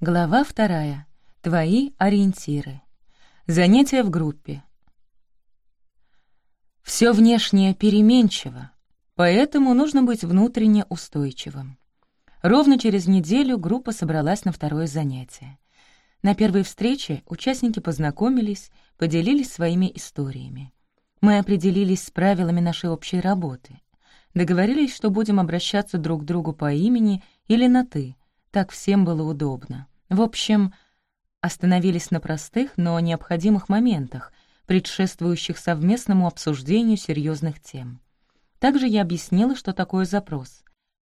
Глава вторая. Твои ориентиры. Занятия в группе. Все внешнее переменчиво, поэтому нужно быть внутренне устойчивым. Ровно через неделю группа собралась на второе занятие. На первой встрече участники познакомились, поделились своими историями. Мы определились с правилами нашей общей работы. Договорились, что будем обращаться друг к другу по имени или на «ты», так всем было удобно. В общем, остановились на простых, но необходимых моментах, предшествующих совместному обсуждению серьезных тем. Также я объяснила, что такое запрос.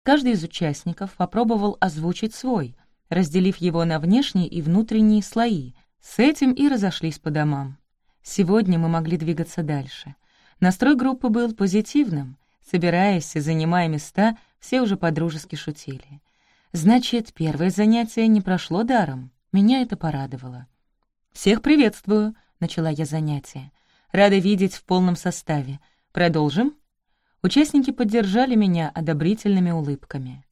Каждый из участников попробовал озвучить свой, разделив его на внешние и внутренние слои. С этим и разошлись по домам. Сегодня мы могли двигаться дальше. Настрой группы был позитивным. Собираясь и занимая места, все уже подружески шутили. Значит, первое занятие не прошло даром. Меня это порадовало. «Всех приветствую», — начала я занятие. «Рада видеть в полном составе. Продолжим?» Участники поддержали меня одобрительными улыбками.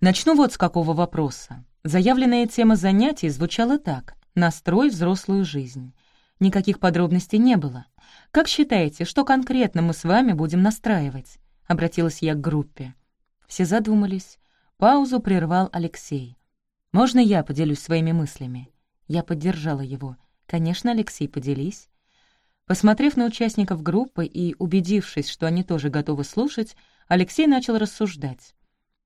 Начну вот с какого вопроса. Заявленная тема занятий звучала так — «Настрой взрослую жизнь». Никаких подробностей не было. «Как считаете, что конкретно мы с вами будем настраивать?» — обратилась я к группе. Все задумались. Паузу прервал Алексей. «Можно я поделюсь своими мыслями?» Я поддержала его. «Конечно, Алексей, поделись». Посмотрев на участников группы и убедившись, что они тоже готовы слушать, Алексей начал рассуждать.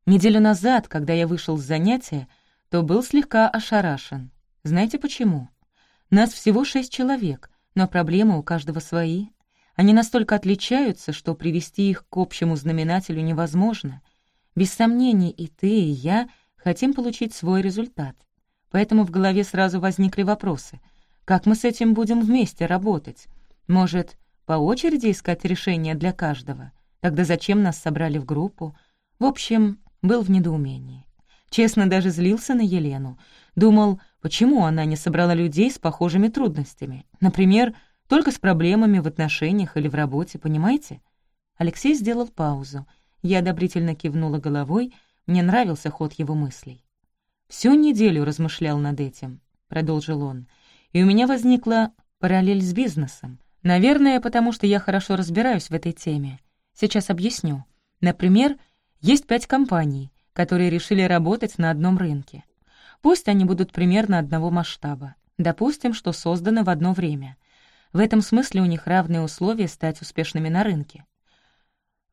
Неделю назад, когда я вышел с занятия, то был слегка ошарашен. Знаете почему? Нас всего шесть человек, но проблемы у каждого свои. Они настолько отличаются, что привести их к общему знаменателю невозможно — без сомнений, и ты, и я хотим получить свой результат. Поэтому в голове сразу возникли вопросы. Как мы с этим будем вместе работать? Может, по очереди искать решение для каждого? Тогда зачем нас собрали в группу? В общем, был в недоумении. Честно, даже злился на Елену. Думал, почему она не собрала людей с похожими трудностями. Например, только с проблемами в отношениях или в работе, понимаете? Алексей сделал паузу — я одобрительно кивнула головой, мне нравился ход его мыслей. «Всю неделю размышлял над этим», — продолжил он, «и у меня возникла параллель с бизнесом. Наверное, потому что я хорошо разбираюсь в этой теме. Сейчас объясню. Например, есть пять компаний, которые решили работать на одном рынке. Пусть они будут примерно одного масштаба. Допустим, что созданы в одно время. В этом смысле у них равные условия стать успешными на рынке.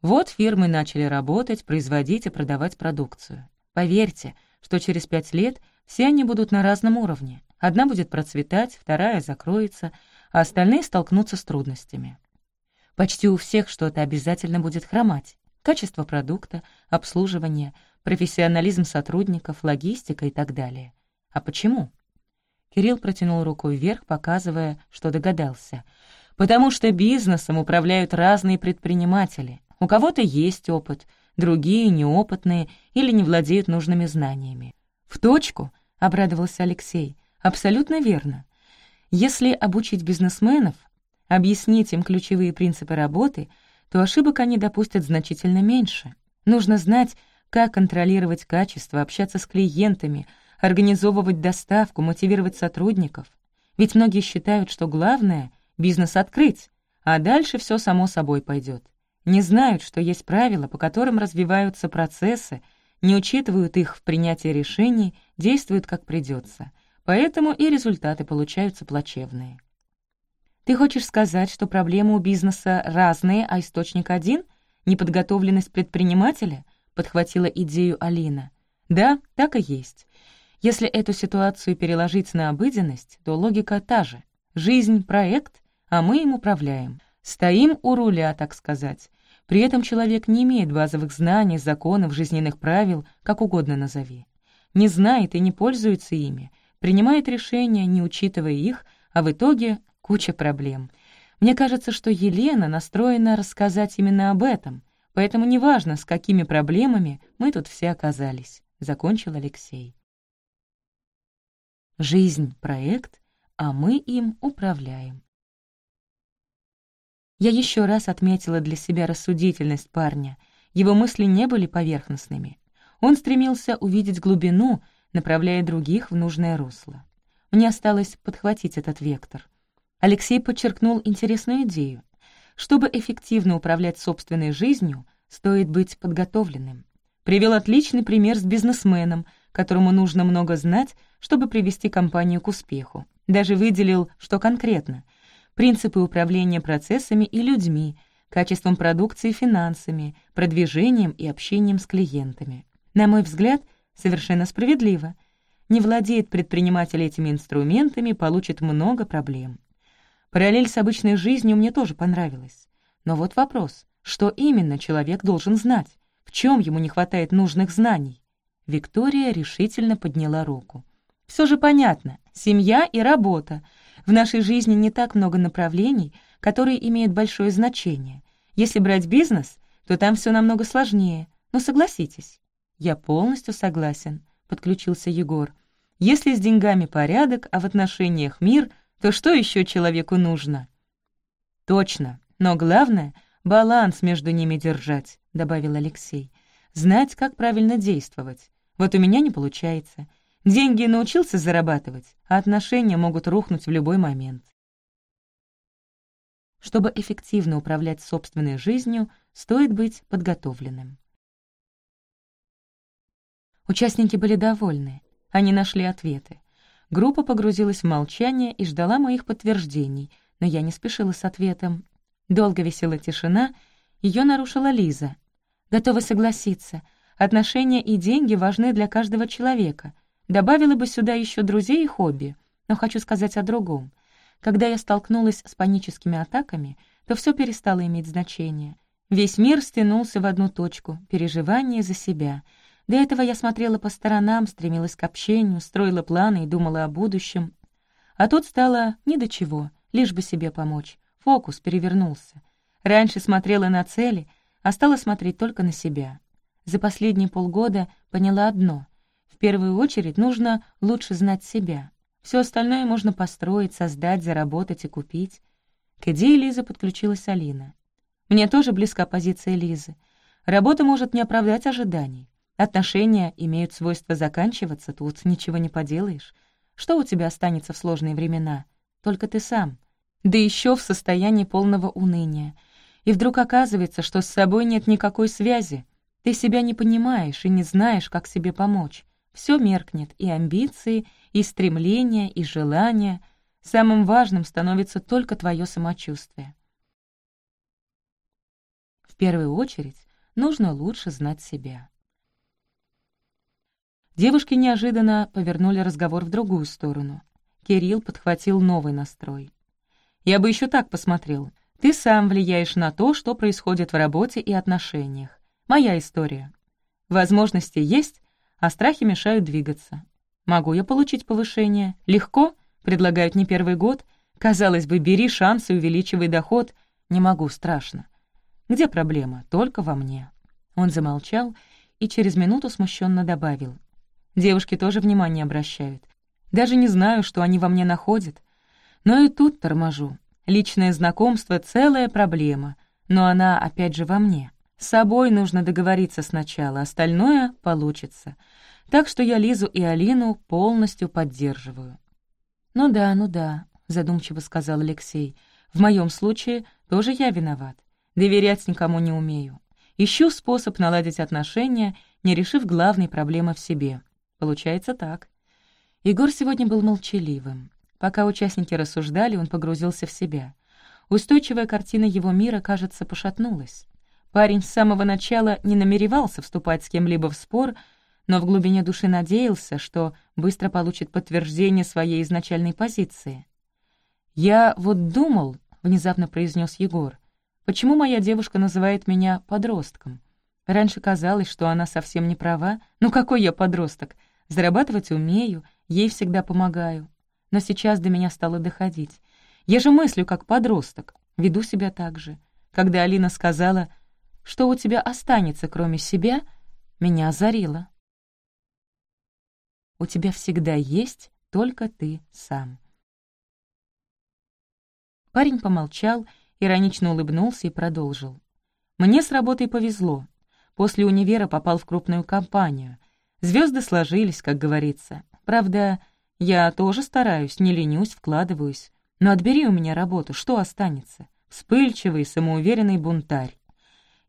Вот фирмы начали работать, производить и продавать продукцию. Поверьте, что через пять лет все они будут на разном уровне. Одна будет процветать, вторая закроется, а остальные столкнутся с трудностями. Почти у всех что-то обязательно будет хромать. Качество продукта, обслуживание, профессионализм сотрудников, логистика и так далее. А почему? Кирилл протянул руку вверх, показывая, что догадался. Потому что бизнесом управляют разные предприниматели, у кого-то есть опыт, другие неопытные или не владеют нужными знаниями. «В точку», — обрадовался Алексей, — «абсолютно верно. Если обучить бизнесменов, объяснить им ключевые принципы работы, то ошибок они допустят значительно меньше. Нужно знать, как контролировать качество, общаться с клиентами, организовывать доставку, мотивировать сотрудников. Ведь многие считают, что главное — бизнес открыть, а дальше все само собой пойдет не знают, что есть правила, по которым развиваются процессы, не учитывают их в принятии решений, действуют как придется. Поэтому и результаты получаются плачевные. Ты хочешь сказать, что проблемы у бизнеса разные, а источник один — неподготовленность предпринимателя? Подхватила идею Алина. Да, так и есть. Если эту ситуацию переложить на обыденность, то логика та же. Жизнь — проект, а мы им управляем. Стоим у руля, так сказать. При этом человек не имеет базовых знаний, законов, жизненных правил, как угодно назови. Не знает и не пользуется ими, принимает решения, не учитывая их, а в итоге куча проблем. Мне кажется, что Елена настроена рассказать именно об этом, поэтому неважно, с какими проблемами мы тут все оказались», — закончил Алексей. Жизнь — проект, а мы им управляем. Я еще раз отметила для себя рассудительность парня. Его мысли не были поверхностными. Он стремился увидеть глубину, направляя других в нужное русло. Мне осталось подхватить этот вектор. Алексей подчеркнул интересную идею. Чтобы эффективно управлять собственной жизнью, стоит быть подготовленным. Привел отличный пример с бизнесменом, которому нужно много знать, чтобы привести компанию к успеху. Даже выделил, что конкретно. Принципы управления процессами и людьми, качеством продукции и финансами, продвижением и общением с клиентами. На мой взгляд, совершенно справедливо. Не владеет предприниматель этими инструментами, получит много проблем. Параллель с обычной жизнью мне тоже понравилась. Но вот вопрос, что именно человек должен знать? В чем ему не хватает нужных знаний? Виктория решительно подняла руку. Все же понятно, семья и работа. В нашей жизни не так много направлений, которые имеют большое значение. Если брать бизнес, то там все намного сложнее. Но согласитесь. Я полностью согласен, подключился Егор. Если с деньгами порядок, а в отношениях мир, то что еще человеку нужно? Точно, но главное — баланс между ними держать, добавил Алексей. Знать, как правильно действовать. Вот у меня не получается. Деньги научился зарабатывать, а отношения могут рухнуть в любой момент. Чтобы эффективно управлять собственной жизнью, стоит быть подготовленным. Участники были довольны. Они нашли ответы. Группа погрузилась в молчание и ждала моих подтверждений, но я не спешила с ответом. Долго висела тишина, ее нарушила Лиза. Готова согласиться. Отношения и деньги важны для каждого человека. Добавила бы сюда еще друзей и хобби, но хочу сказать о другом. Когда я столкнулась с паническими атаками, то все перестало иметь значение. Весь мир стянулся в одну точку, переживание за себя. До этого я смотрела по сторонам, стремилась к общению, строила планы и думала о будущем. А тут стало ни до чего, лишь бы себе помочь. Фокус перевернулся. Раньше смотрела на цели, а стала смотреть только на себя. За последние полгода поняла одно первую очередь нужно лучше знать себя. Все остальное можно построить, создать, заработать и купить. К идее Лизы подключилась Алина. Мне тоже близка позиция Лизы. Работа может не оправдать ожиданий. Отношения имеют свойство заканчиваться, тут ничего не поделаешь. Что у тебя останется в сложные времена? Только ты сам. Да еще в состоянии полного уныния. И вдруг оказывается, что с собой нет никакой связи. Ты себя не понимаешь и не знаешь, как себе помочь. Все меркнет, и амбиции, и стремления, и желания. Самым важным становится только твое самочувствие. В первую очередь нужно лучше знать себя. Девушки неожиданно повернули разговор в другую сторону. Кирилл подхватил новый настрой. «Я бы еще так посмотрел. Ты сам влияешь на то, что происходит в работе и отношениях. Моя история. Возможности есть, а страхи мешают двигаться. Могу я получить повышение? Легко? Предлагают не первый год. Казалось бы, бери шанс и увеличивай доход. Не могу, страшно. Где проблема? Только во мне. Он замолчал и через минуту смущенно добавил. Девушки тоже внимание обращают. Даже не знаю, что они во мне находят. Но и тут торможу. Личное знакомство — целая проблема, но она опять же во мне. С собой нужно договориться сначала, остальное получится. Так что я Лизу и Алину полностью поддерживаю. «Ну да, ну да», — задумчиво сказал Алексей. «В моем случае тоже я виноват. Доверять никому не умею. Ищу способ наладить отношения, не решив главной проблемы в себе. Получается так». Егор сегодня был молчаливым. Пока участники рассуждали, он погрузился в себя. Устойчивая картина его мира, кажется, пошатнулась. Парень с самого начала не намеревался вступать с кем-либо в спор, но в глубине души надеялся, что быстро получит подтверждение своей изначальной позиции. «Я вот думал», — внезапно произнес Егор, «почему моя девушка называет меня подростком? Раньше казалось, что она совсем не права. Ну какой я подросток? Зарабатывать умею, ей всегда помогаю. Но сейчас до меня стало доходить. Я же мыслю как подросток, веду себя так же. Когда Алина сказала — что у тебя останется, кроме себя, меня озарило. У тебя всегда есть только ты сам. Парень помолчал, иронично улыбнулся и продолжил. «Мне с работой повезло. После универа попал в крупную компанию. Звезды сложились, как говорится. Правда, я тоже стараюсь, не ленюсь, вкладываюсь. Но отбери у меня работу, что останется? Вспыльчивый, самоуверенный бунтарь.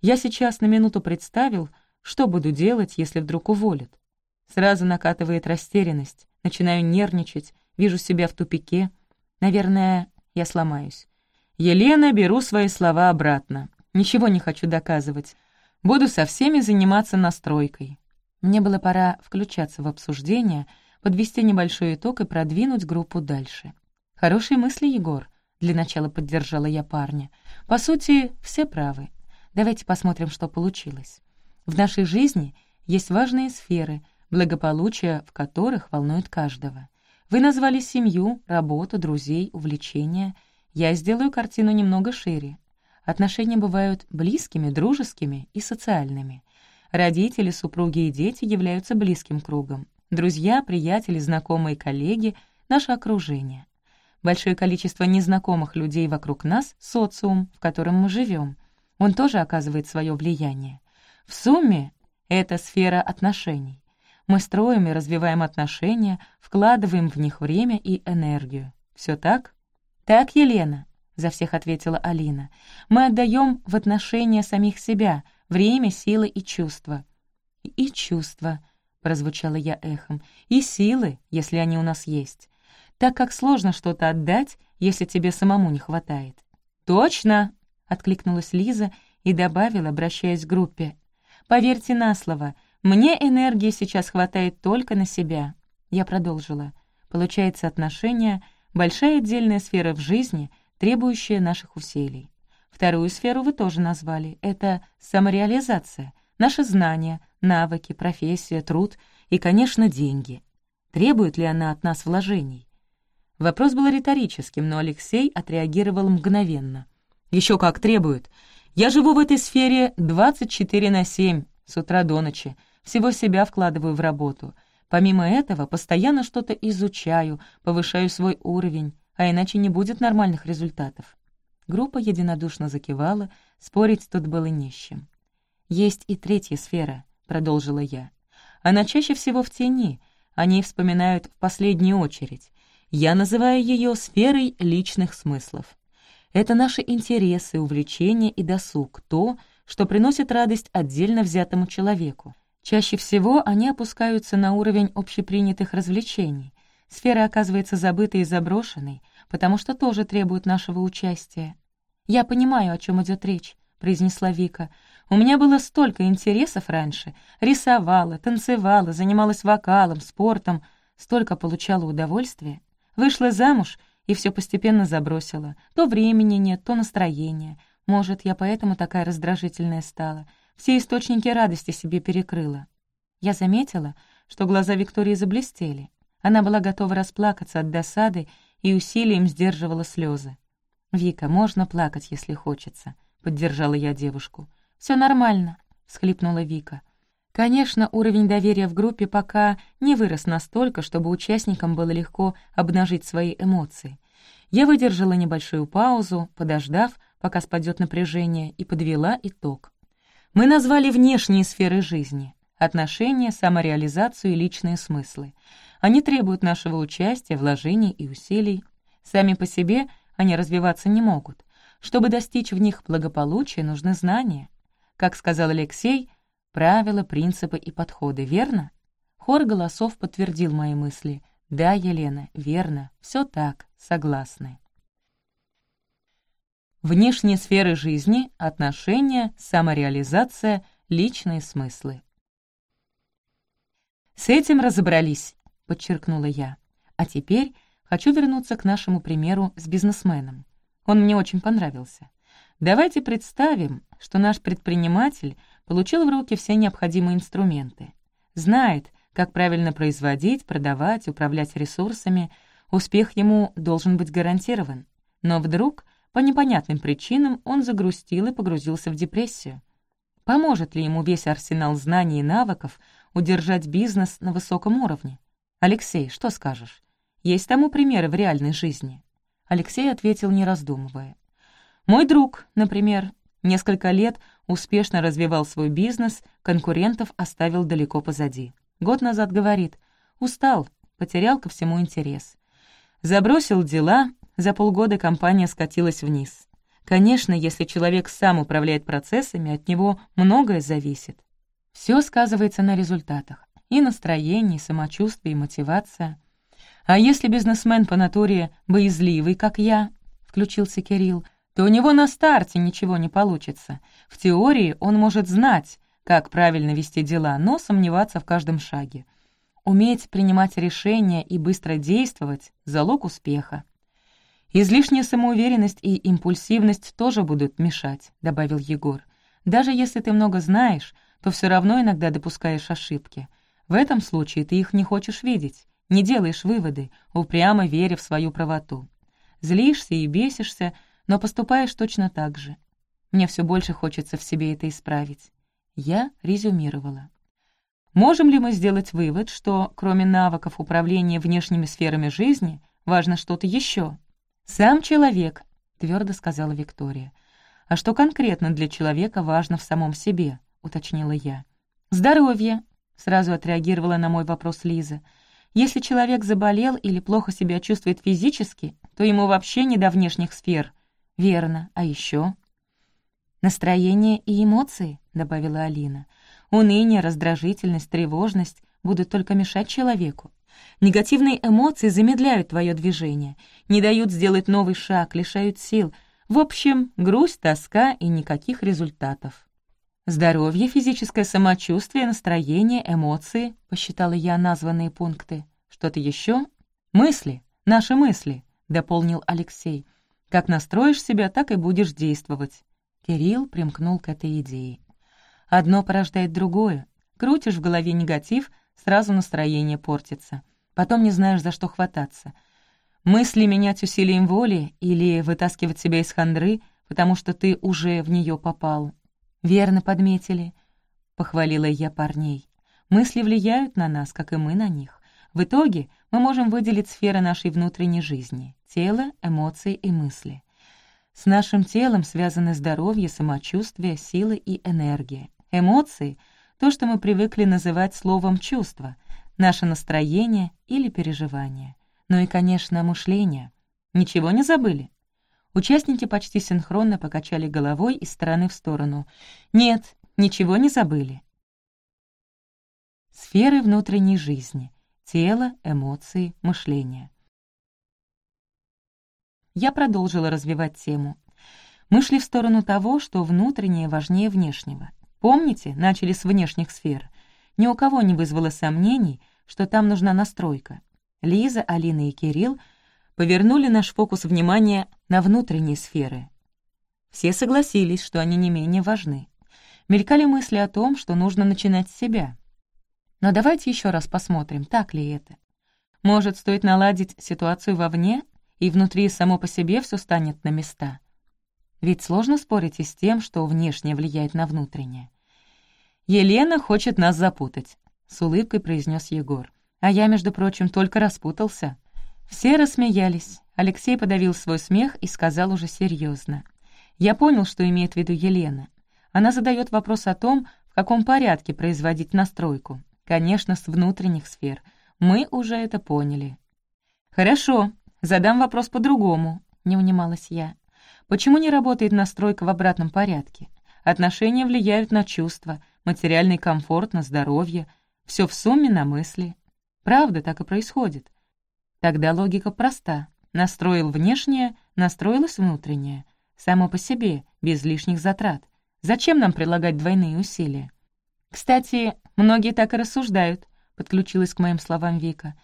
Я сейчас на минуту представил, что буду делать, если вдруг уволят. Сразу накатывает растерянность, начинаю нервничать, вижу себя в тупике. Наверное, я сломаюсь. Елена, беру свои слова обратно. Ничего не хочу доказывать. Буду со всеми заниматься настройкой. Мне было пора включаться в обсуждение, подвести небольшой итог и продвинуть группу дальше. «Хорошие мысли, Егор», — для начала поддержала я парня. «По сути, все правы. Давайте посмотрим, что получилось. В нашей жизни есть важные сферы, благополучие в которых волнует каждого. Вы назвали семью, работу, друзей, увлечения. Я сделаю картину немного шире. Отношения бывают близкими, дружескими и социальными. Родители, супруги и дети являются близким кругом. Друзья, приятели, знакомые, коллеги — наше окружение. Большое количество незнакомых людей вокруг нас — социум, в котором мы живем. Он тоже оказывает свое влияние. В сумме это сфера отношений. Мы строим и развиваем отношения, вкладываем в них время и энергию. Все так? Так, Елена, — за всех ответила Алина. Мы отдаем в отношения самих себя, время, силы и чувства. «И чувства», — прозвучало я эхом, «и силы, если они у нас есть. Так как сложно что-то отдать, если тебе самому не хватает». «Точно!» — откликнулась Лиза и добавила, обращаясь к группе. «Поверьте на слово, мне энергии сейчас хватает только на себя». Я продолжила. Получается, отношения — большая отдельная сфера в жизни, требующая наших усилий. Вторую сферу вы тоже назвали. Это самореализация, наши знания, навыки, профессия, труд и, конечно, деньги. Требует ли она от нас вложений? Вопрос был риторическим, но Алексей отреагировал мгновенно. Еще как требует. Я живу в этой сфере 24 на 7, с утра до ночи. Всего себя вкладываю в работу. Помимо этого, постоянно что-то изучаю, повышаю свой уровень, а иначе не будет нормальных результатов. Группа единодушно закивала, спорить тут было не с чем. «Есть и третья сфера», — продолжила я. «Она чаще всего в тени, о ней вспоминают в последнюю очередь. Я называю ее сферой личных смыслов. Это наши интересы, увлечения и досуг, то, что приносит радость отдельно взятому человеку. Чаще всего они опускаются на уровень общепринятых развлечений. Сфера оказывается забытой и заброшенной, потому что тоже требует нашего участия. «Я понимаю, о чем идет речь», — произнесла Вика. «У меня было столько интересов раньше. Рисовала, танцевала, занималась вокалом, спортом. Столько получала удовольствия. Вышла замуж и все постепенно забросила. То времени нет, то настроения. Может, я поэтому такая раздражительная стала. Все источники радости себе перекрыла. Я заметила, что глаза Виктории заблестели. Она была готова расплакаться от досады и усилием сдерживала слезы. «Вика, можно плакать, если хочется», — поддержала я девушку. Все нормально», — всхлипнула Вика. Конечно, уровень доверия в группе пока не вырос настолько, чтобы участникам было легко обнажить свои эмоции. Я выдержала небольшую паузу, подождав, пока спадет напряжение, и подвела итог. Мы назвали внешние сферы жизни — отношения, самореализацию и личные смыслы. Они требуют нашего участия, вложений и усилий. Сами по себе они развиваться не могут. Чтобы достичь в них благополучия, нужны знания. Как сказал Алексей — Правила, принципы и подходы, верно? Хор голосов подтвердил мои мысли. Да, Елена, верно, все так, согласны. Внешние сферы жизни, отношения, самореализация, личные смыслы. «С этим разобрались», — подчеркнула я. «А теперь хочу вернуться к нашему примеру с бизнесменом. Он мне очень понравился. Давайте представим, что наш предприниматель — получил в руки все необходимые инструменты. Знает, как правильно производить, продавать, управлять ресурсами, успех ему должен быть гарантирован. Но вдруг, по непонятным причинам, он загрустил и погрузился в депрессию. Поможет ли ему весь арсенал знаний и навыков удержать бизнес на высоком уровне? Алексей, что скажешь? Есть тому примеры в реальной жизни?» Алексей ответил, не раздумывая. «Мой друг, например, Несколько лет успешно развивал свой бизнес, конкурентов оставил далеко позади. Год назад говорит «Устал, потерял ко всему интерес». Забросил дела, за полгода компания скатилась вниз. Конечно, если человек сам управляет процессами, от него многое зависит. Все сказывается на результатах. И настроение, и самочувствие, и мотивация. А если бизнесмен по натуре боязливый, как я, включился Кирилл, то у него на старте ничего не получится. В теории он может знать, как правильно вести дела, но сомневаться в каждом шаге. Уметь принимать решения и быстро действовать — залог успеха. «Излишняя самоуверенность и импульсивность тоже будут мешать», — добавил Егор. «Даже если ты много знаешь, то все равно иногда допускаешь ошибки. В этом случае ты их не хочешь видеть, не делаешь выводы, упрямо веря в свою правоту. Злишься и бесишься, но поступаешь точно так же. Мне все больше хочется в себе это исправить. Я резюмировала. Можем ли мы сделать вывод, что кроме навыков управления внешними сферами жизни важно что-то еще? «Сам человек», — твердо сказала Виктория. «А что конкретно для человека важно в самом себе?» — уточнила я. «Здоровье», — сразу отреагировала на мой вопрос Лиза. «Если человек заболел или плохо себя чувствует физически, то ему вообще не до внешних сфер». «Верно. А еще? «Настроение и эмоции», — добавила Алина. «Уныние, раздражительность, тревожность будут только мешать человеку. Негативные эмоции замедляют твое движение, не дают сделать новый шаг, лишают сил. В общем, грусть, тоска и никаких результатов». «Здоровье, физическое самочувствие, настроение, эмоции», — посчитала я названные пункты. «Что-то еще? «Мысли, наши мысли», — дополнил Алексей. «Как настроишь себя, так и будешь действовать. Кирилл примкнул к этой идее. Одно порождает другое. Крутишь в голове негатив, сразу настроение портится. Потом не знаешь, за что хвататься. Мысли менять усилием воли или вытаскивать себя из хандры, потому что ты уже в нее попал. «Верно подметили», — похвалила я парней. «Мысли влияют на нас, как и мы на них. В итоге мы можем выделить сферы нашей внутренней жизни — тело, эмоции и мысли. С нашим телом связаны здоровье, самочувствие, силы и энергия. Эмоции — то, что мы привыкли называть словом «чувство», наше настроение или переживание. Ну и, конечно, мышление. Ничего не забыли? Участники почти синхронно покачали головой из стороны в сторону. «Нет, ничего не забыли». Сферы внутренней жизни. Тело, эмоции, мышление я продолжила развивать тему. Мы шли в сторону того, что внутреннее важнее внешнего. Помните, начали с внешних сфер. Ни у кого не вызвало сомнений, что там нужна настройка. Лиза, Алина и Кирилл повернули наш фокус внимания на внутренние сферы. Все согласились, что они не менее важны. Мелькали мысли о том, что нужно начинать с себя. Но давайте еще раз посмотрим, так ли это. Может, стоит наладить ситуацию вовне и внутри само по себе все станет на места. Ведь сложно спорить и с тем, что внешнее влияет на внутреннее. «Елена хочет нас запутать», — с улыбкой произнес Егор. «А я, между прочим, только распутался». Все рассмеялись. Алексей подавил свой смех и сказал уже серьезно. «Я понял, что имеет в виду Елена. Она задает вопрос о том, в каком порядке производить настройку. Конечно, с внутренних сфер. Мы уже это поняли». «Хорошо», «Задам вопрос по-другому», — не унималась я. «Почему не работает настройка в обратном порядке? Отношения влияют на чувства, материальный комфорт, на здоровье, все в сумме на мысли. Правда, так и происходит. Тогда логика проста. Настроил внешнее, настроилось внутреннее. Само по себе, без лишних затрат. Зачем нам прилагать двойные усилия? Кстати, многие так и рассуждают, подключилась к моим словам Вика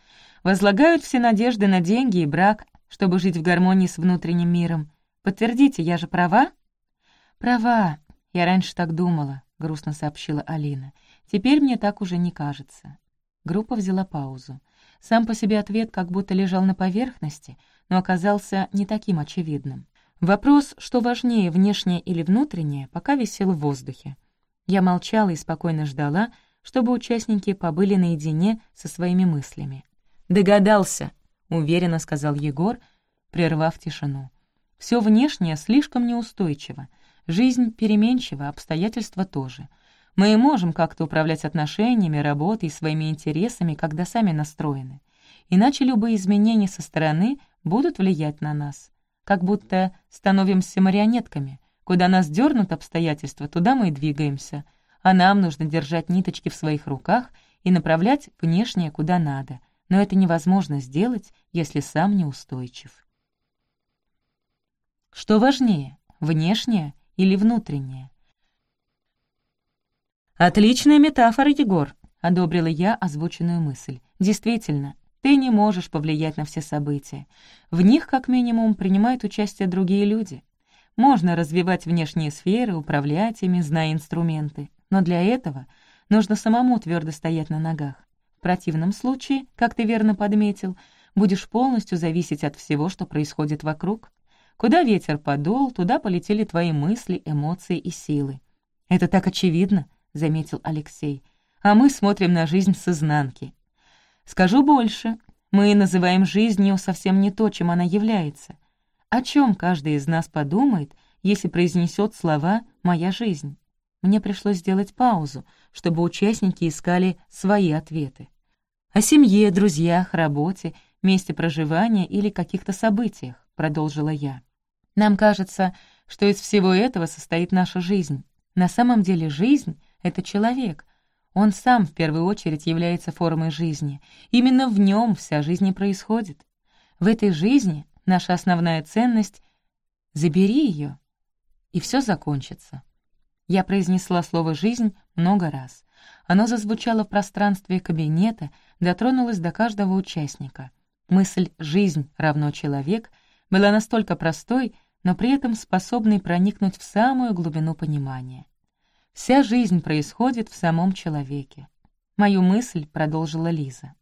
возлагают все надежды на деньги и брак, чтобы жить в гармонии с внутренним миром. Подтвердите, я же права?» «Права. Я раньше так думала», — грустно сообщила Алина. «Теперь мне так уже не кажется». Группа взяла паузу. Сам по себе ответ как будто лежал на поверхности, но оказался не таким очевидным. Вопрос, что важнее, внешнее или внутреннее, пока висел в воздухе. Я молчала и спокойно ждала, чтобы участники побыли наедине со своими мыслями. «Догадался», — уверенно сказал Егор, прервав тишину. Все внешнее слишком неустойчиво. Жизнь переменчива, обстоятельства тоже. Мы можем как-то управлять отношениями, работой своими интересами, когда сами настроены. Иначе любые изменения со стороны будут влиять на нас. Как будто становимся марионетками. Куда нас дернут обстоятельства, туда мы и двигаемся. А нам нужно держать ниточки в своих руках и направлять внешнее куда надо. Но это невозможно сделать, если сам неустойчив. Что важнее, внешнее или внутреннее? «Отличная метафора, Егор», — одобрила я озвученную мысль. «Действительно, ты не можешь повлиять на все события. В них, как минимум, принимают участие другие люди. Можно развивать внешние сферы, управлять ими, зная инструменты. Но для этого нужно самому твердо стоять на ногах. В противном случае, как ты верно подметил, будешь полностью зависеть от всего, что происходит вокруг. Куда ветер подул, туда полетели твои мысли, эмоции и силы. «Это так очевидно», — заметил Алексей. «А мы смотрим на жизнь с изнанки. Скажу больше, мы называем жизнью совсем не то, чем она является. О чем каждый из нас подумает, если произнесет слова «моя жизнь»? Мне пришлось сделать паузу, чтобы участники искали свои ответы. О семье, друзьях, работе, месте проживания или каких-то событиях, продолжила я. Нам кажется, что из всего этого состоит наша жизнь. На самом деле жизнь — это человек, он сам в первую очередь является формой жизни. Именно в нем вся жизнь и происходит. В этой жизни наша основная ценность — забери ее, и все закончится. Я произнесла слово «жизнь» много раз. Оно зазвучало в пространстве кабинета, дотронулось до каждого участника. Мысль «жизнь равно человек» была настолько простой, но при этом способной проникнуть в самую глубину понимания. Вся жизнь происходит в самом человеке. Мою мысль продолжила Лиза.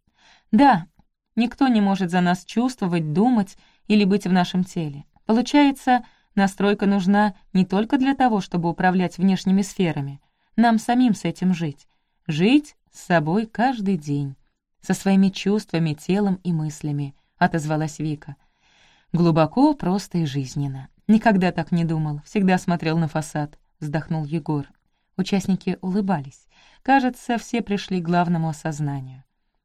Да, никто не может за нас чувствовать, думать или быть в нашем теле. Получается, настройка нужна не только для того, чтобы управлять внешними сферами. Нам самим с этим жить. Жить с собой каждый день. Со своими чувствами, телом и мыслями, отозвалась Вика. Глубоко, просто и жизненно. Никогда так не думал, всегда смотрел на фасад, вздохнул Егор. Участники улыбались. Кажется, все пришли к главному осознанию.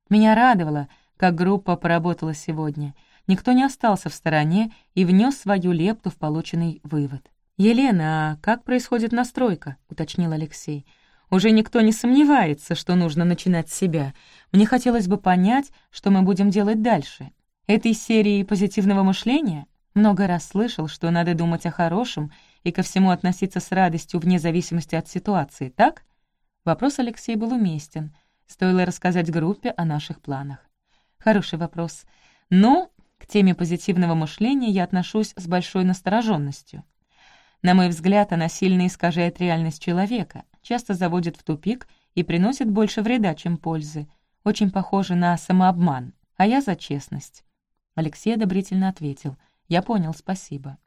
Меня радовало, как группа поработала сегодня. Никто не остался в стороне и внес свою лепту в полученный вывод. «Елена, а как происходит настройка?» — уточнил Алексей. «Уже никто не сомневается, что нужно начинать с себя. Мне хотелось бы понять, что мы будем делать дальше. Этой серии позитивного мышления много раз слышал, что надо думать о хорошем — и ко всему относиться с радостью вне зависимости от ситуации, так? Вопрос Алексей был уместен. Стоило рассказать группе о наших планах. Хороший вопрос. Но к теме позитивного мышления я отношусь с большой настороженностью. На мой взгляд, она сильно искажает реальность человека, часто заводит в тупик и приносит больше вреда, чем пользы. Очень похоже на самообман, а я за честность. Алексей одобрительно ответил. «Я понял, спасибо».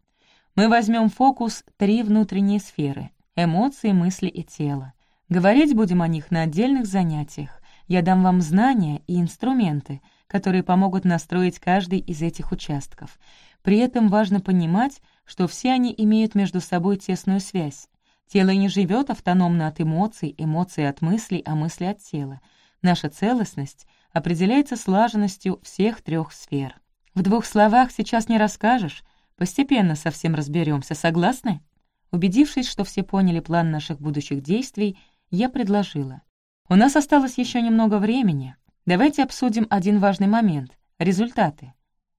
Мы возьмем фокус три внутренние сферы — эмоции, мысли и тело. Говорить будем о них на отдельных занятиях. Я дам вам знания и инструменты, которые помогут настроить каждый из этих участков. При этом важно понимать, что все они имеют между собой тесную связь. Тело не живет автономно от эмоций, эмоции от мыслей, а мысли от тела. Наша целостность определяется слаженностью всех трех сфер. В двух словах сейчас не расскажешь, Постепенно совсем разберемся, согласны?» Убедившись, что все поняли план наших будущих действий, я предложила. «У нас осталось еще немного времени. Давайте обсудим один важный момент — результаты.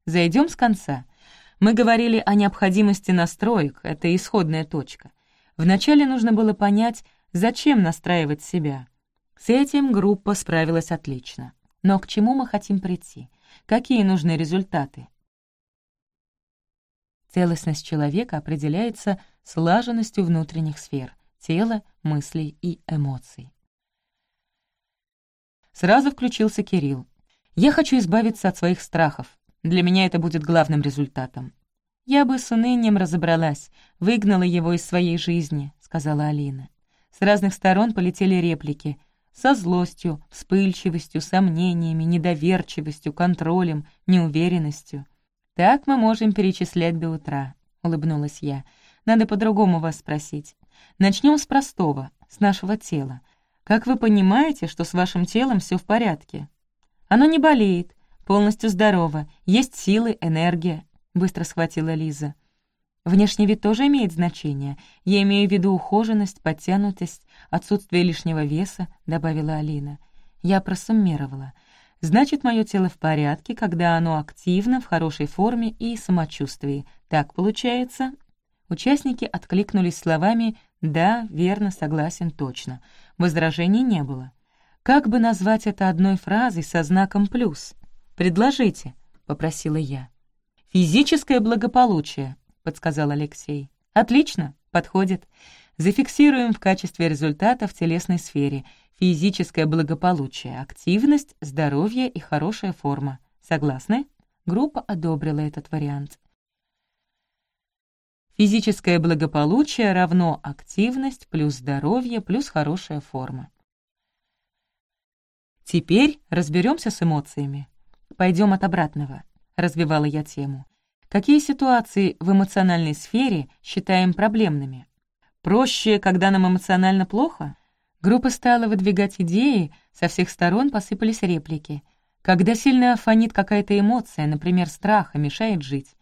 Зайдем с конца. Мы говорили о необходимости настроек, это исходная точка. Вначале нужно было понять, зачем настраивать себя. С этим группа справилась отлично. Но к чему мы хотим прийти? Какие нужны результаты? Целостность человека определяется слаженностью внутренних сфер — тела, мыслей и эмоций. Сразу включился Кирилл. «Я хочу избавиться от своих страхов. Для меня это будет главным результатом». «Я бы с унынием разобралась, выгнала его из своей жизни», — сказала Алина. С разных сторон полетели реплики. Со злостью, вспыльчивостью, сомнениями, недоверчивостью, контролем, неуверенностью — «Так мы можем перечислять до утра», — улыбнулась я. «Надо по-другому вас спросить. Начнем с простого, с нашего тела. Как вы понимаете, что с вашим телом все в порядке? Оно не болеет, полностью здорово, есть силы, энергия, быстро схватила Лиза. Внешний вид тоже имеет значение. Я имею в виду ухоженность, подтянутость, отсутствие лишнего веса», — добавила Алина. Я просуммировала. «Значит, мое тело в порядке, когда оно активно, в хорошей форме и самочувствии. Так получается?» Участники откликнулись словами «да, верно, согласен, точно». Возражений не было. «Как бы назвать это одной фразой со знаком «плюс»?» «Предложите», — попросила я. «Физическое благополучие», подсказал Алексей. «Отлично, подходит. Зафиксируем в качестве результата в телесной сфере физическое благополучие, активность, здоровье и хорошая форма. Согласны?» Группа одобрила этот вариант. Физическое благополучие равно активность плюс здоровье плюс хорошая форма. Теперь разберемся с эмоциями. Пойдем от обратного, развивала я тему. Какие ситуации в эмоциональной сфере считаем проблемными? Проще, когда нам эмоционально плохо? Группа стала выдвигать идеи, со всех сторон посыпались реплики. Когда сильно фонит какая-то эмоция, например, страха, мешает жить.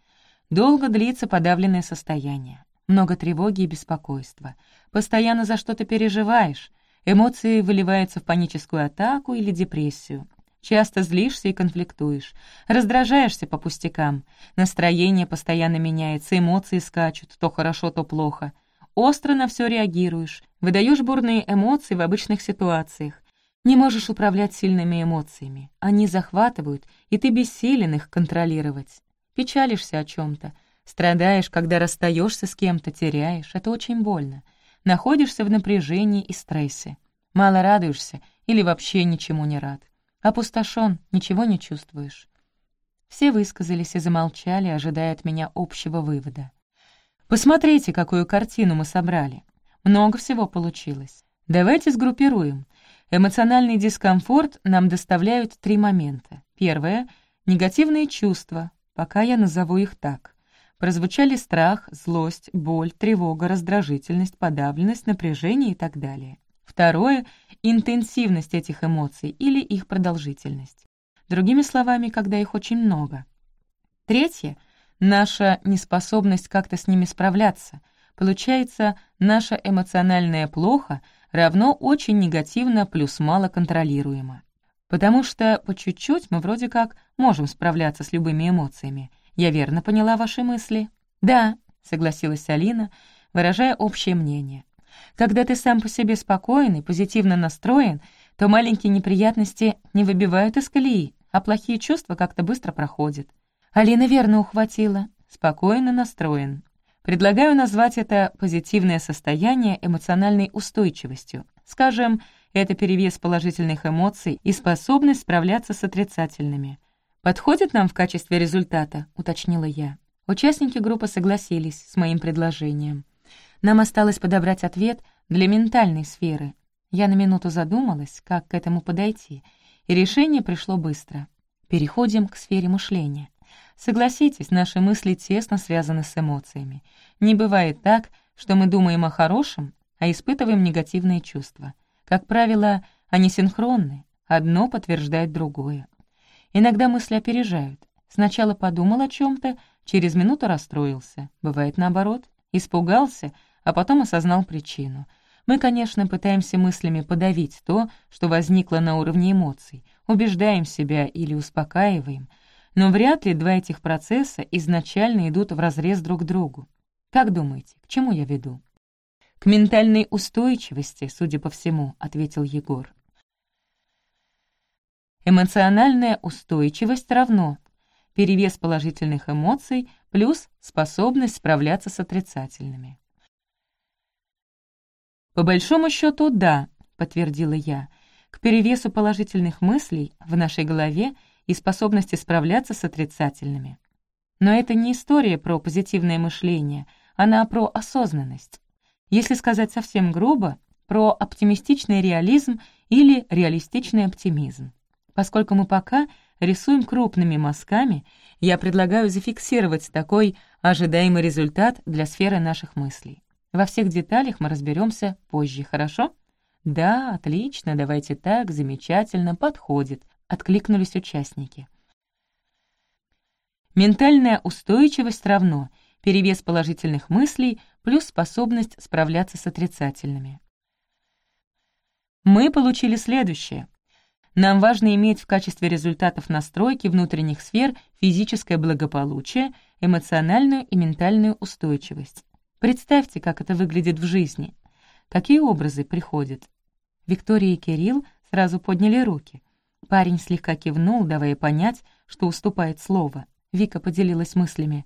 Долго длится подавленное состояние. Много тревоги и беспокойства. Постоянно за что-то переживаешь. Эмоции выливаются в паническую атаку или депрессию. Часто злишься и конфликтуешь, раздражаешься по пустякам, настроение постоянно меняется, эмоции скачут, то хорошо, то плохо. Остро на все реагируешь, выдаешь бурные эмоции в обычных ситуациях. Не можешь управлять сильными эмоциями. Они захватывают, и ты бессилен их контролировать. Печалишься о чем то страдаешь, когда расстаешься с кем-то, теряешь. Это очень больно. Находишься в напряжении и стрессе. Мало радуешься или вообще ничему не рад. Опустошен, ничего не чувствуешь. Все высказались и замолчали, ожидая от меня общего вывода. Посмотрите, какую картину мы собрали. Много всего получилось. Давайте сгруппируем. Эмоциональный дискомфорт нам доставляют три момента. Первое — негативные чувства, пока я назову их так. Прозвучали страх, злость, боль, тревога, раздражительность, подавленность, напряжение и так далее. Второе — интенсивность этих эмоций или их продолжительность. Другими словами, когда их очень много. Третье — наша неспособность как-то с ними справляться. Получается, наша эмоциональная плохо равно очень негативно плюс мало контролируемо. Потому что по чуть-чуть мы вроде как можем справляться с любыми эмоциями. Я верно поняла ваши мысли? Да, согласилась Алина, выражая общее мнение. Когда ты сам по себе спокоен и позитивно настроен, то маленькие неприятности не выбивают из колеи, а плохие чувства как-то быстро проходят. Алина верно ухватила. Спокойно настроен. Предлагаю назвать это позитивное состояние эмоциональной устойчивостью. Скажем, это перевес положительных эмоций и способность справляться с отрицательными. «Подходит нам в качестве результата?» — уточнила я. Участники группы согласились с моим предложением. Нам осталось подобрать ответ для ментальной сферы. Я на минуту задумалась, как к этому подойти, и решение пришло быстро. Переходим к сфере мышления. Согласитесь, наши мысли тесно связаны с эмоциями. Не бывает так, что мы думаем о хорошем, а испытываем негативные чувства. Как правило, они синхронны, одно подтверждает другое. Иногда мысли опережают. Сначала подумал о чем то через минуту расстроился. Бывает наоборот. Испугался, а потом осознал причину. Мы, конечно, пытаемся мыслями подавить то, что возникло на уровне эмоций, убеждаем себя или успокаиваем, но вряд ли два этих процесса изначально идут вразрез друг к другу. Как думаете, к чему я веду? «К ментальной устойчивости, судя по всему», — ответил Егор. Эмоциональная устойчивость равно перевес положительных эмоций плюс способность справляться с отрицательными. «По большому счету, да», — подтвердила я, «к перевесу положительных мыслей в нашей голове и способности справляться с отрицательными. Но это не история про позитивное мышление, она про осознанность. Если сказать совсем грубо, про оптимистичный реализм или реалистичный оптимизм. Поскольку мы пока рисуем крупными мазками, я предлагаю зафиксировать такой ожидаемый результат для сферы наших мыслей. Во всех деталях мы разберемся позже, хорошо? «Да, отлично, давайте так, замечательно, подходит», — откликнулись участники. Ментальная устойчивость равно перевес положительных мыслей плюс способность справляться с отрицательными. Мы получили следующее. Нам важно иметь в качестве результатов настройки внутренних сфер физическое благополучие, эмоциональную и ментальную устойчивость. Представьте, как это выглядит в жизни. Какие образы приходят? Виктория и Кирилл сразу подняли руки. Парень слегка кивнул, давая понять, что уступает слово. Вика поделилась мыслями.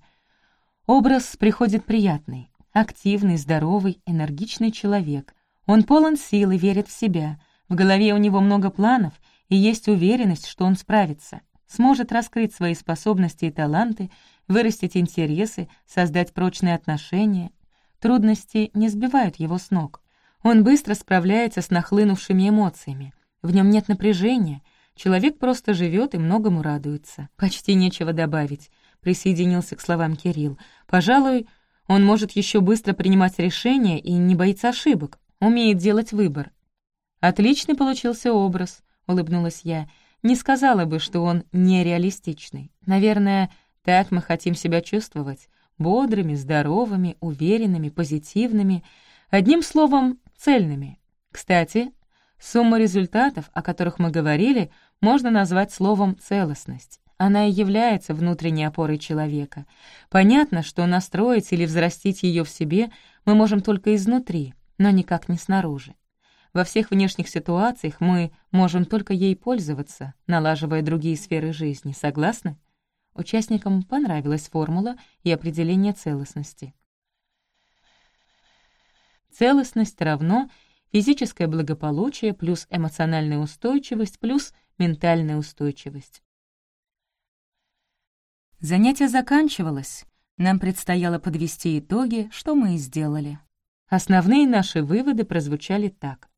Образ приходит приятный, активный, здоровый, энергичный человек. Он полон сил и верит в себя. В голове у него много планов, и есть уверенность, что он справится, сможет раскрыть свои способности и таланты, вырастить интересы, создать прочные отношения. Трудности не сбивают его с ног. Он быстро справляется с нахлынувшими эмоциями. В нем нет напряжения. Человек просто живет и многому радуется. Почти нечего добавить, присоединился к словам Кирилл. Пожалуй, он может еще быстро принимать решения и не боится ошибок, умеет делать выбор. Отличный получился образ улыбнулась я, не сказала бы, что он нереалистичный. Наверное, так мы хотим себя чувствовать. Бодрыми, здоровыми, уверенными, позитивными. Одним словом, цельными. Кстати, сумма результатов, о которых мы говорили, можно назвать словом «целостность». Она и является внутренней опорой человека. Понятно, что настроить или взрастить ее в себе мы можем только изнутри, но никак не снаружи. Во всех внешних ситуациях мы можем только ей пользоваться, налаживая другие сферы жизни. Согласны? Участникам понравилась формула и определение целостности. Целостность равно физическое благополучие плюс эмоциональная устойчивость плюс ментальная устойчивость. Занятие заканчивалось. Нам предстояло подвести итоги, что мы и сделали. Основные наши выводы прозвучали так.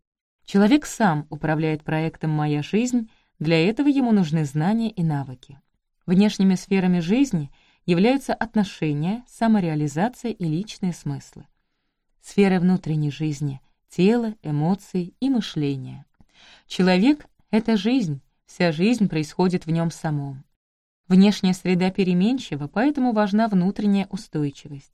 Человек сам управляет проектом «Моя жизнь», для этого ему нужны знания и навыки. Внешними сферами жизни являются отношения, самореализация и личные смыслы. Сферы внутренней жизни — тело, эмоции и мышление. Человек — это жизнь, вся жизнь происходит в нем самом. Внешняя среда переменчива, поэтому важна внутренняя устойчивость.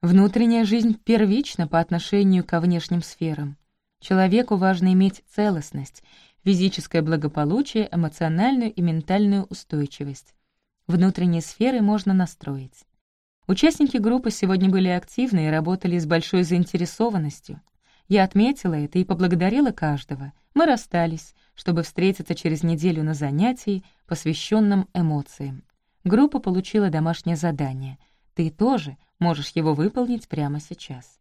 Внутренняя жизнь первична по отношению ко внешним сферам. Человеку важно иметь целостность, физическое благополучие, эмоциональную и ментальную устойчивость. Внутренние сферы можно настроить. Участники группы сегодня были активны и работали с большой заинтересованностью. Я отметила это и поблагодарила каждого. Мы расстались, чтобы встретиться через неделю на занятии, посвященном эмоциям. Группа получила домашнее задание. Ты тоже можешь его выполнить прямо сейчас.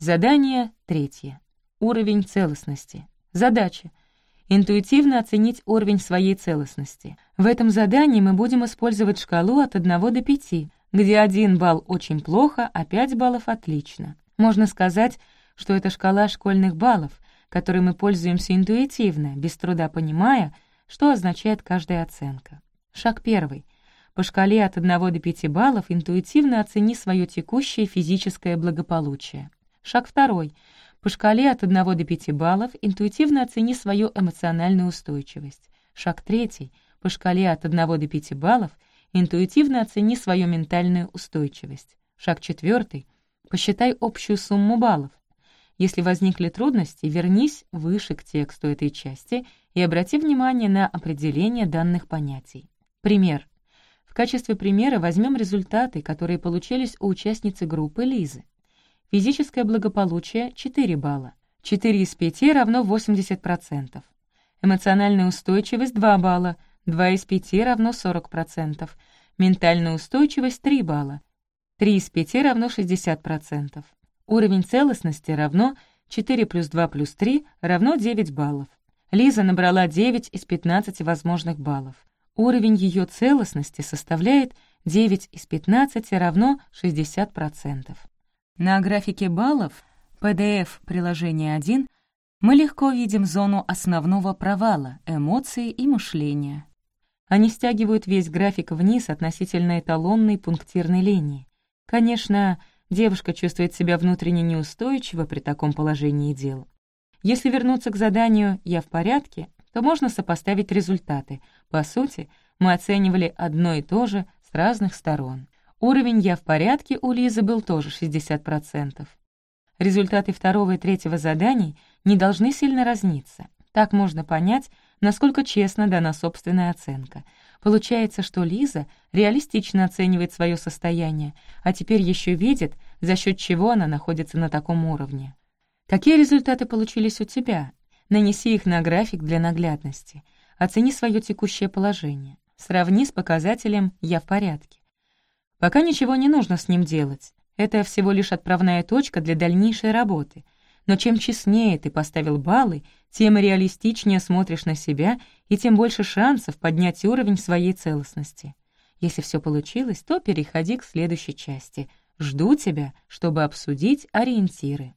Задание третье. Уровень целостности. Задача — интуитивно оценить уровень своей целостности. В этом задании мы будем использовать шкалу от 1 до 5, где 1 балл очень плохо, а 5 баллов отлично. Можно сказать, что это шкала школьных баллов, которой мы пользуемся интуитивно, без труда понимая, что означает каждая оценка. Шаг первый. По шкале от 1 до 5 баллов интуитивно оцени свое текущее физическое благополучие. Шаг второй — по шкале от 1 до 5 баллов интуитивно оцени свою эмоциональную устойчивость. Шаг третий. По шкале от 1 до 5 баллов интуитивно оцени свою ментальную устойчивость. Шаг четвертый. Посчитай общую сумму баллов. Если возникли трудности, вернись выше к тексту этой части и обрати внимание на определение данных понятий. Пример. В качестве примера возьмем результаты, которые получились у участницы группы Лизы. Физическое благополучие — 4 балла. 4 из 5 равно 80%. Эмоциональная устойчивость — 2 балла. 2 из 5 равно 40%. Ментальная устойчивость — 3 балла. 3 из 5 равно 60%. Уровень целостности равно 4 плюс 2 плюс 3 равно 9 баллов. Лиза набрала 9 из 15 возможных баллов. Уровень ее целостности составляет 9 из 15 равно 60%. На графике баллов PDF приложение 1 мы легко видим зону основного провала, эмоции и мышления. Они стягивают весь график вниз относительно эталонной пунктирной линии. Конечно, девушка чувствует себя внутренне неустойчиво при таком положении дел. Если вернуться к заданию «я в порядке», то можно сопоставить результаты. По сути, мы оценивали одно и то же с разных сторон. Уровень «я в порядке» у Лизы был тоже 60%. Результаты второго и третьего заданий не должны сильно разниться. Так можно понять, насколько честно дана собственная оценка. Получается, что Лиза реалистично оценивает свое состояние, а теперь еще видит, за счет чего она находится на таком уровне. Какие результаты получились у тебя? Нанеси их на график для наглядности. Оцени свое текущее положение. Сравни с показателем «я в порядке». Пока ничего не нужно с ним делать. Это всего лишь отправная точка для дальнейшей работы. Но чем честнее ты поставил баллы, тем реалистичнее смотришь на себя и тем больше шансов поднять уровень своей целостности. Если все получилось, то переходи к следующей части. Жду тебя, чтобы обсудить ориентиры.